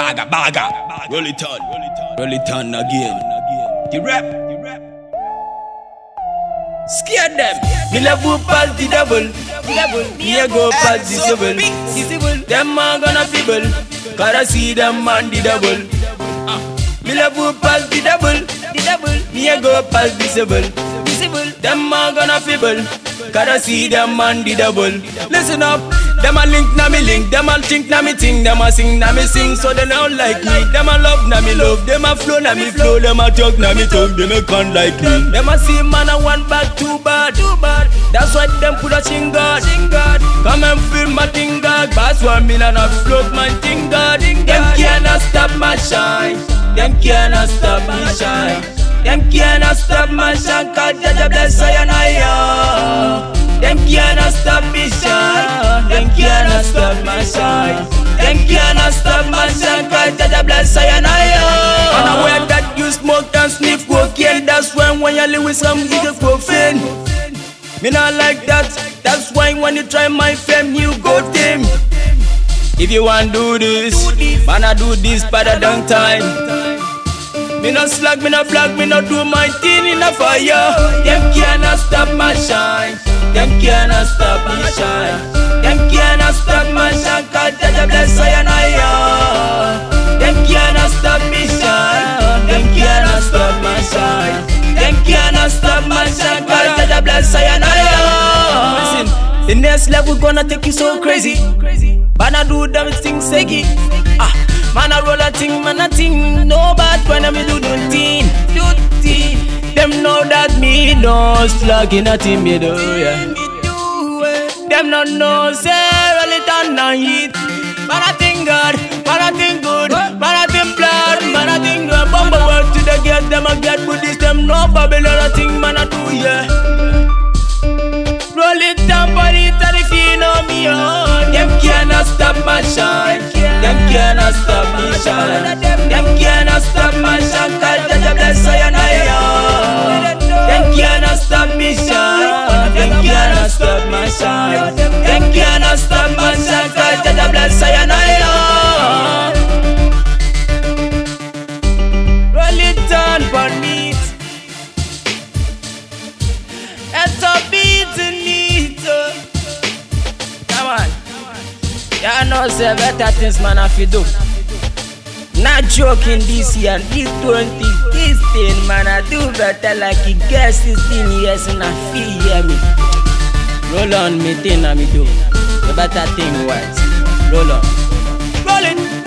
Baga, baga. Roll it on. Roll it on again. The rap. Scare them. Me love who pass the double. Me a go pass the double. Disable. Them man gonna fibble. Gotta see them man the double. Uh. Me love who pass the double. The double. Me a go pass the double. Disable. Them man gonna fibble. Gotta see them man the double. Listen up. Them a link na me link, them a think na me think, them a sing na me sing, so they don't like me. Them a love na me love, them a flow na me flow, them a talk na me talk, them a can't like me. Them a see man a one bad, too bad, too bad. That's why them put a sing God, sing God. Come and feel my thing God, pass one million of flow, man thing God. Them cannot stop my shine, them cannot stop me shine. Them cannot stop my shine, cause Jah Jah bless I and I. Them cannot stop me my shine. Them cannot stop my shine. Cause Jah Jah bless I and I. And I wear that you smoke and sniff cocaine. That's when when you live with some nigga profane. Me not like that. That's why when you try my fame, you go dim. If you want do this, man, I do this better than time. Me no slag, me no flag, me no do my thing in a fire. Them cannot stop my shine. Them cannot stop me shine. Them cannot stop Bless I and I. Listen, the next level gonna take you so crazy. But I do them things saggy. Ah, man I roll a thing, man a thing. No bad when I me do do thing, do thing. Them know that me no slug in a team me do yeah. Them no know say roll it on and eat. Man I think God, man I think good, man I think blood, man I think. Bumble word to the get them a get Buddhist. Them no Babylon a thing man I do shine Them cannot stop my shine Cause Jah Jah bless I I Roll it for me it. Come on. Y'all know say better things man have to do. Not joking this year, this 20, this thing man I do better like you get 16 years and I feel me. Roll on, maintain and me do. The better thing, what? Roll on. Roll.